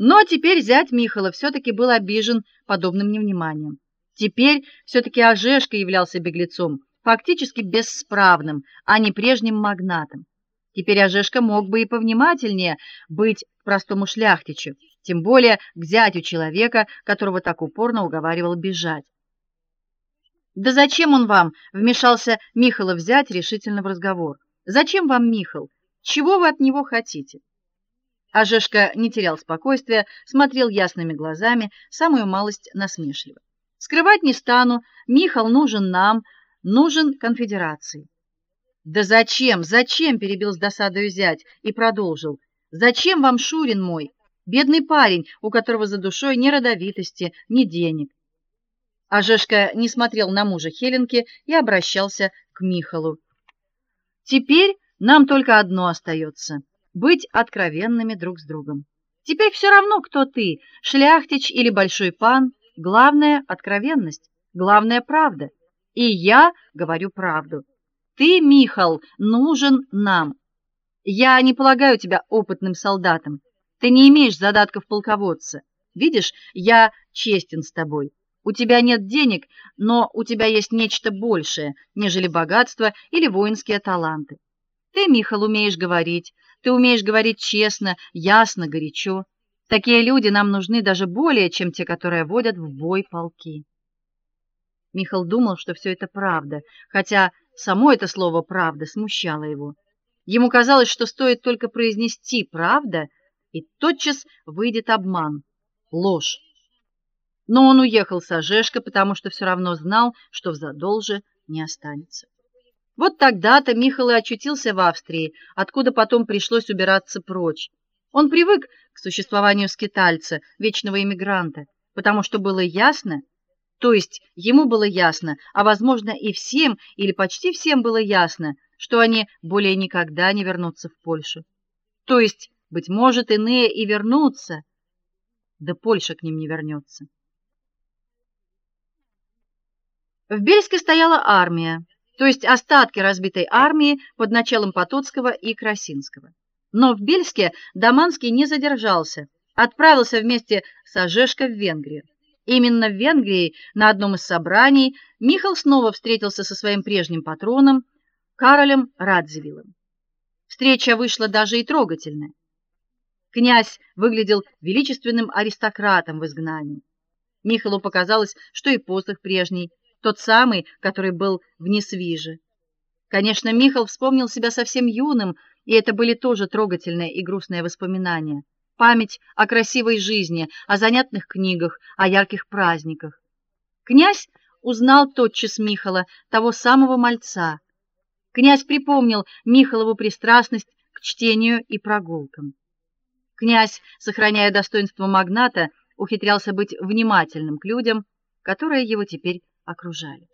Но теперь зять Михала все таки был обижен подобным невниманием. Теперь все таки Ожешка являлся беглецом, фактически бессправным, а не прежним магнатом. Теперь Ожешка мог бы и повнимательнее быть к простому шляхтичу, тем более к зятю человека, которого так упорно уговаривал бежать. Да зачем он вам? вмешался Михалов взять решительно в разговор. Зачем вам Михал? Чего вы от него хотите? А Жешка не терял спокойствия, смотрел ясными глазами, самую малость насмешливо. Скрывать не стану, Михал нужен нам, нужен конфедерации. Да зачем? Зачем? перебил с досадой зять и продолжил. Зачем вам Шурин мой, бедный парень, у которого за душой ни родовитости, ни денег? А Жешка не смотрел на мужа Хеленки и обращался к Михалу. Теперь нам только одно остается быть откровенными друг с другом. Теперь все равно, кто ты, шляхтич или большой пан, главное откровенность, главное правда. И я говорю правду. Ты, Михал, нужен нам. Я не полагаю тебя опытным солдатом. Ты не имеешь задатков полководца. Видишь, я честен с тобой. У тебя нет денег, но у тебя есть нечто большее, нежели богатство или воинские таланты. Ты, Михал, умеешь говорить, ты умеешь говорить честно, ясно, горячо. Такие люди нам нужны даже более, чем те, которые водят в бой полки. Михал думал, что все это правда, хотя само это слово правда смущало его. Ему казалось, что стоит только произнести правда, и тотчас выйдет обман, ложь. Но он уехал с Ожешка, потому что все равно знал, что в задолже не останется. Вот тогда-то Михаил и очутился в Австрии, откуда потом пришлось убираться прочь. Он привык к существованию скитальца, вечного эмигранта, потому что было ясно, то есть ему было ясно, а возможно и всем или почти всем было ясно, что они более никогда не вернутся в Польшу. То есть, быть может, иные и вернутся, да Польша к ним не вернется. В Бельске стояла армия то есть остатки разбитой армии под началом Потоцкого и Красинского. Но в Бельске Даманский не задержался, отправился вместе с Ожешко в Венгрию. Именно в Венгрии на одном из собраний Михаил снова встретился со своим прежним патроном Каролем Радзивиллом. Встреча вышла даже и трогательная. Князь выглядел величественным аристократом в изгнании. Михаилу показалось, что и посох прежний, тот самый, который был в Несвиже. Конечно, Михаил вспомнил себя совсем юным, и это были тоже трогательные и грустные воспоминания. Память о красивой жизни, о занятных книгах, о ярких праздниках. Князь узнал тотчас Михала, того самого мальца. Князь припомнил Михалову пристрастность к чтению и прогулкам. Князь, сохраняя достоинство магната, ухитрялся быть внимательным к людям, которые его теперь окружали.